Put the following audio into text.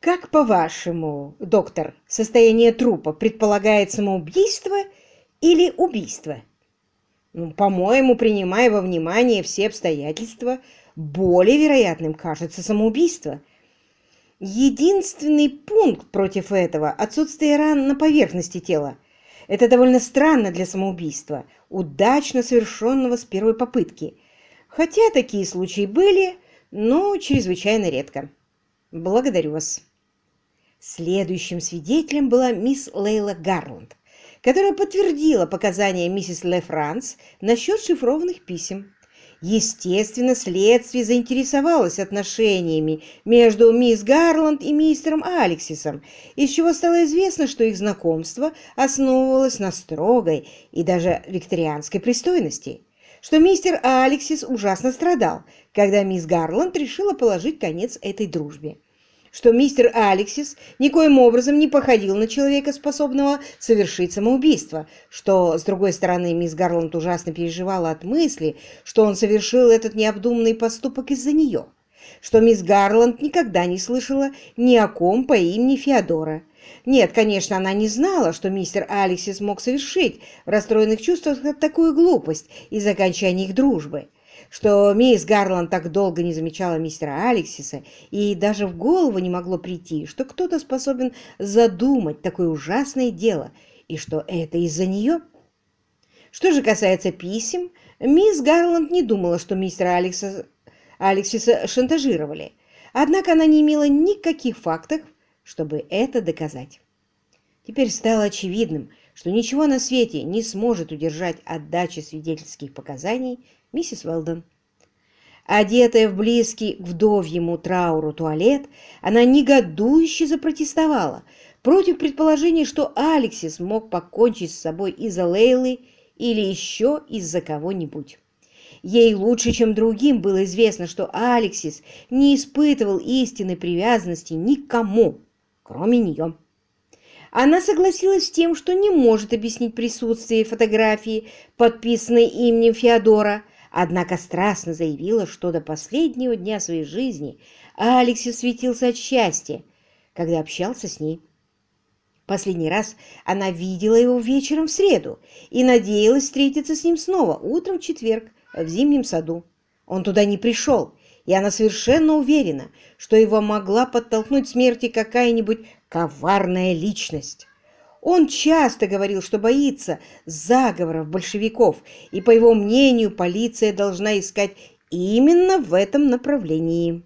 Как по-вашему, доктор, состояние трупа предполагает самоубийство или убийство? Ну, по-моему, принимая во внимание все обстоятельства, более вероятным кажется самоубийство. Единственный пункт против этого – отсутствие ран на поверхности тела. Это довольно странно для самоубийства, удачно совершенного с первой попытки. Хотя такие случаи были, но чрезвычайно редко. Благодарю вас. Следующим свидетелем была мисс Лейла Гарланд, которая подтвердила показания миссис Ле Франс насчет шифрованных писем. Естественно, следствие заинтересовалось отношениями между мисс Гарланд и мистером Алексисом, из чего стало известно, что их знакомство основывалось на строгой и даже викторианской пристойности, что мистер Алексис ужасно страдал, когда мисс Гарланд решила положить конец этой дружбе. Что мистер Алексис никоим образом не походил на человека, способного совершить самоубийство, что, с другой стороны, мисс Гарланд ужасно переживала от мысли, что он совершил этот необдуманный поступок из-за нее, что мисс Гарланд никогда не слышала ни о ком по имени Феодора. Нет, конечно, она не знала, что мистер Алексис мог совершить в расстроенных чувствах такую глупость из-за окончания их дружбы что мисс Гарланд так долго не замечала мистера Алексиса, и даже в голову не могло прийти, что кто-то способен задумать такое ужасное дело, и что это из-за нее. Что же касается писем, мисс Гарланд не думала, что мистера Алекса, Алексиса шантажировали, однако она не имела никаких фактов, чтобы это доказать. Теперь стало очевидным, что ничего на свете не сможет удержать отдачи свидетельских показаний миссис Уэлдон. Одетая в близкий к вдовьему трауру туалет, она негодующе запротестовала против предположения, что Алексис мог покончить с собой из-за Лейлы или еще из-за кого-нибудь. Ей лучше, чем другим, было известно, что Алексис не испытывал истинной привязанности никому, кроме нее. Она согласилась с тем, что не может объяснить присутствие фотографии, подписанной именем Феодора, однако страстно заявила, что до последнего дня своей жизни Алексис светился от счастья, когда общался с ней. Последний раз она видела его вечером в среду и надеялась встретиться с ним снова утром в четверг в зимнем саду. Он туда не пришел, и она совершенно уверена, что его могла подтолкнуть смерти какая-нибудь коварная личность. Он часто говорил, что боится заговоров большевиков, и, по его мнению, полиция должна искать именно в этом направлении.